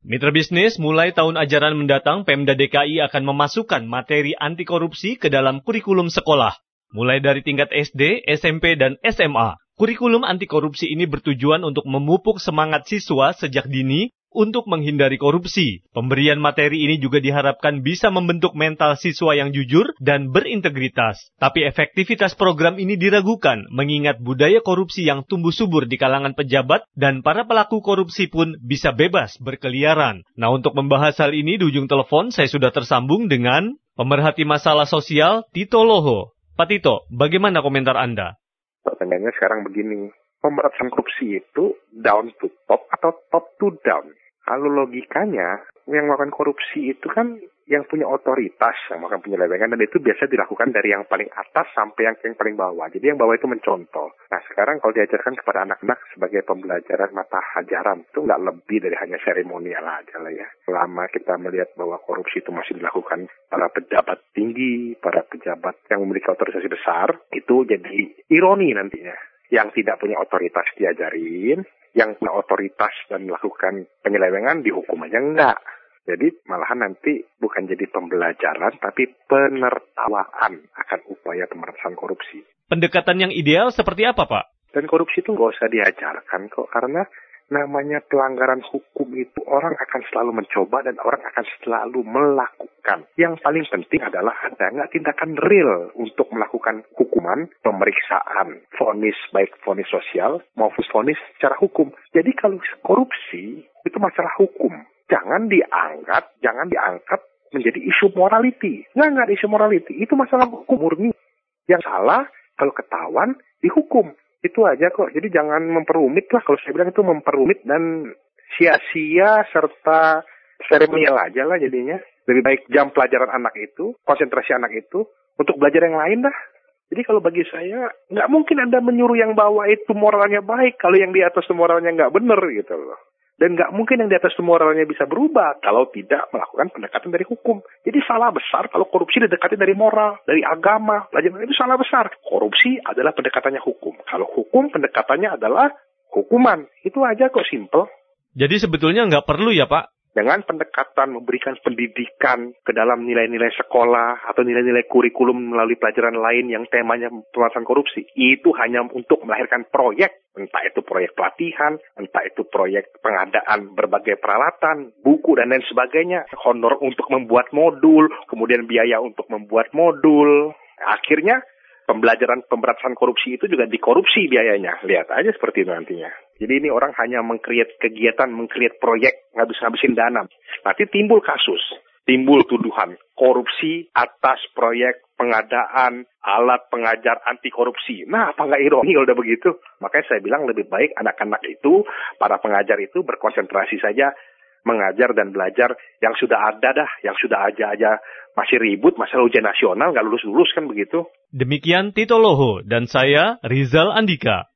Mitra bisnis, mulai tahun ajaran mendatang, Pemda DKI akan memasukkan materi anti korupsi ke dalam kurikulum sekolah. Mulai dari tingkat SD, SMP, dan SMA. Kurikulum anti korupsi ini bertujuan untuk memupuk semangat siswa sejak dini untuk menghindari korupsi. Pemberian materi ini juga diharapkan bisa membentuk mental siswa yang jujur dan berintegritas. Tapi efektivitas program ini diragukan mengingat budaya korupsi yang tumbuh subur di kalangan pejabat dan para pelaku korupsi pun bisa bebas berkeliaran. Nah untuk membahas hal ini di ujung telepon saya sudah tersambung dengan pemerhati masalah sosial Tito Loho. Pak Tito, bagaimana komentar Anda? Pertanyaannya sekarang begini, pemberantasan korupsi itu down to top atau top to down? Kalau logikanya, yang melakukan korupsi itu kan yang punya otoritas, yang melakukan penyelewengan, dan itu biasa dilakukan dari yang paling atas sampai yang, yang paling bawah. Jadi yang bawah itu mencontoh. Nah sekarang kalau diajarkan kepada anak-anak sebagai pembelajaran mata hajaran, itu nggak lebih dari hanya seremonial aja lah ya. Selama kita melihat bahwa korupsi itu masih dilakukan para pejabat tinggi, para pejabat yang memiliki otorisasi besar, itu jadi ironi nantinya yang tidak punya otoritas diajarin, yang punya otoritas dan melakukan penyelewengan dihukum aja enggak. Jadi malahan nanti bukan jadi pembelajaran tapi penertawaan akan upaya pemberantasan korupsi. Pendekatan yang ideal seperti apa Pak? Dan korupsi itu nggak usah diajarkan kok karena namanya pelanggaran hukum itu orang akan selalu mencoba dan orang akan selalu melakukan. Yang paling penting adalah ada nggak tindakan real untuk melakukan hukuman, pemeriksaan, vonis baik vonis sosial maupun vonis secara hukum. Jadi kalau korupsi itu masalah hukum. Jangan diangkat, jangan diangkat menjadi isu morality. Nggak, nggak ada isu morality. Itu masalah hukum murni. Yang salah, kalau ketahuan, dihukum. Itu aja kok. Jadi jangan memperumit lah. Kalau saya bilang itu memperumit dan sia-sia serta seremonial aja lah jadinya. Lebih baik jam pelajaran anak itu, konsentrasi anak itu, untuk belajar yang lain dah. Jadi kalau bagi saya, nggak mungkin Anda menyuruh yang bawah itu moralnya baik, kalau yang di atas itu moralnya nggak benar gitu loh. Dan nggak mungkin yang di atas itu moralnya bisa berubah kalau tidak melakukan pendekatan dari hukum. Jadi salah besar kalau korupsi didekati dari moral, dari agama. Belajar itu salah besar. Korupsi adalah pendekatannya hukum. Kalau hukum pendekatannya adalah hukuman. Itu aja kok simple. Jadi sebetulnya nggak perlu ya Pak dengan pendekatan memberikan pendidikan ke dalam nilai-nilai sekolah atau nilai-nilai kurikulum melalui pelajaran lain yang temanya pemberantasan korupsi itu hanya untuk melahirkan proyek entah itu proyek pelatihan entah itu proyek pengadaan berbagai peralatan buku dan lain sebagainya honor untuk membuat modul kemudian biaya untuk membuat modul akhirnya pembelajaran pemberantasan korupsi itu juga dikorupsi biayanya. Lihat aja seperti itu nantinya. Jadi ini orang hanya mengkreat kegiatan, mengkreat proyek, ngabis-ngabisin dana. Nanti timbul kasus, timbul tuduhan korupsi atas proyek pengadaan alat pengajar anti korupsi. Nah, apa nggak ironi kalau udah begitu? Makanya saya bilang lebih baik anak-anak itu, para pengajar itu berkonsentrasi saja mengajar dan belajar yang sudah ada dah, yang sudah aja aja masih ribut masalah ujian nasional nggak lulus lulus kan begitu. Demikian Tito Loho dan saya Rizal Andika.